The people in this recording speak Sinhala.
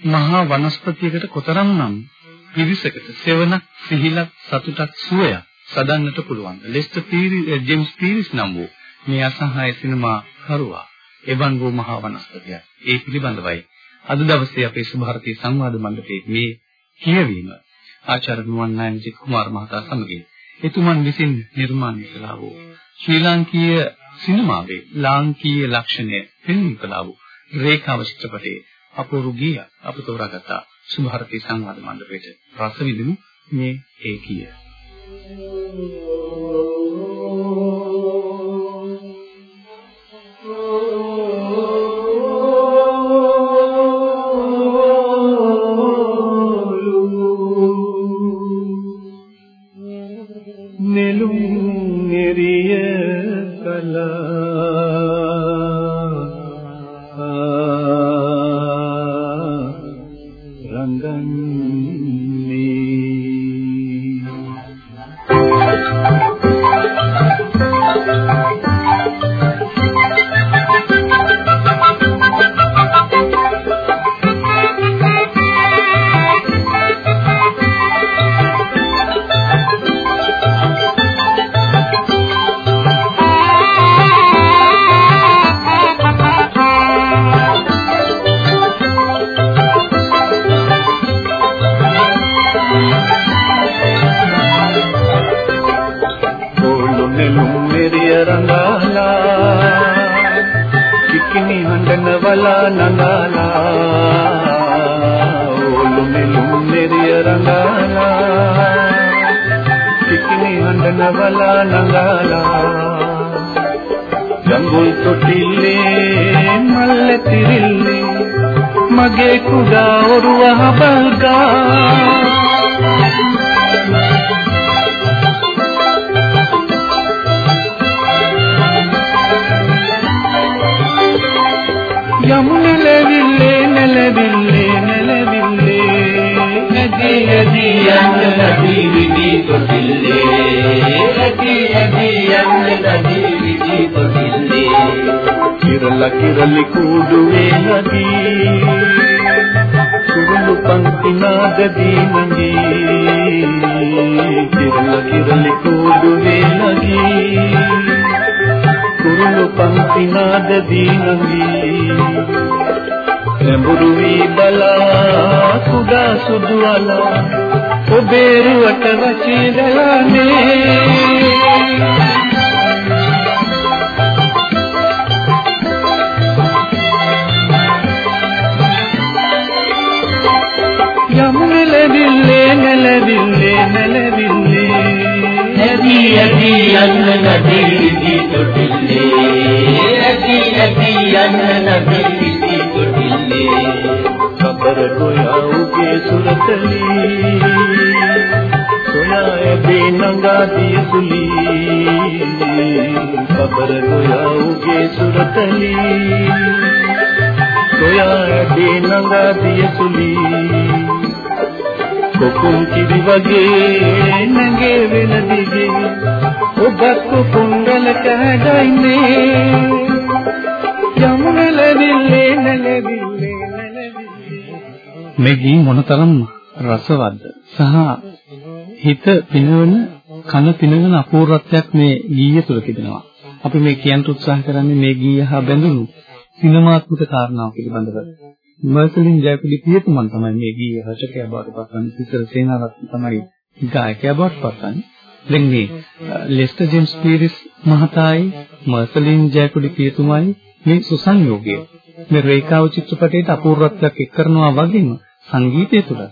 මහා වනස්පතියකට කොතරම්නම් පිරිසකට සෙවණක් සිහිලක් සතුටක් සුවයක් සදන්නට පුළුවන්. ලෙස්ටර් පීරි ජේම්ස් පීරිස් නම් වූ මේ අසහාය සිනමා කරුවා එවන් වූ මහා වනස්පතිය. ඒ පිළිබඳවයි අද දවසේ අපේ සුභාරතී සංවාද මණ්ඩපයේ මේ කියවීම ආචාර්ය නුවන්නායනජිත් කුමාර මහතා සමගින් එතුමන් විසින් නිර්මාණය කළා වූ ශ්‍රී ලාංකීය සිනමාවේ ලාංකීය ලක්ෂණය පෙන්වන කළා වූ රේඛාව චිත්‍රපටයේ අපූර්ව ගීය අප තෝරාගත්ත සුභාරතී සංවාද මණ්ඩපයට රස විඳිනු මේ ඒකීය. బలా నందానా చిక్కిని అండన బలా నందానా ಗಂಗುಲ್ ತೊಟ್ಟಿಲ್ಲೇ ಮಲ್ಲೆ ತಿರಿಲ್ಲಿ ಮಗೆ ಕುಡ ಒರುವ ಬಲ್ಗಾ ඇදී ඇදී යන්න නදී විදි තොටිල්ලේ ඇදී ඇදී යන්න නදී විදි තොටිල්ලේ කිරල කිරලි කුඩුවේ නදී සුරුළු පන්ති නාදදී නගී කිරල කිරලි කුඩුවේ නගී කුරුළු පන්ති නාදදී නගී නැඹුරු වී බලා කුඩා සුදු අලා ඔබේ රුවට වචිරලානේ යමුනෙලවිල්ලේ නැලවිල්ලේ නැලවිල්ලේ. ඇදී ඇදී යන්න නදී විදි තොටිල්ලේ ඇදී ඇදී යන්න නදී විදි තොටිල්ලේ සබර ගෝයා උගේ සුරතලී සොයා ඇදී නංගා දිය සුලී සබර ගෝයා උගේ සුරතලී සොයා ඇදී නංගා දිය සුලී කොකුම් කිරි වගේ නැගේ වෙන දිගේ. ඔබත් කුංගල කහගයිනේ යමුන මේ ගී මොනතරම් රසවත්ද සහ හිත පිනවන කන පිනවන අපූර්වත්වයක් මේ ගීය තුල තිබෙනවා. අපි මේ කියන්න උත්සාහ කරන්නේ මේ ගීය හා බැඳුණු සිනමාත්මක කාරණාව පිළිබඳව. මර්සලින් ජයපුලි පියතුමන් තමයි මේ ගීය රචකයා බවට පත්වන්නේ. සිසර සේනාරත්න තමයි ගායකයා බවට පත්වන්නේ. දැන් මේ ලෙස්ටර් ජේම්ස් පීරිස් මහතායි මර්සලින් ජයපුලි පියතුමයි මේ සුසංයෝගය මේ රේඛාව චිත්‍රපටයේ අපූර්වත්වයක් එක් කරනවා වගේම සංගීතය තුළ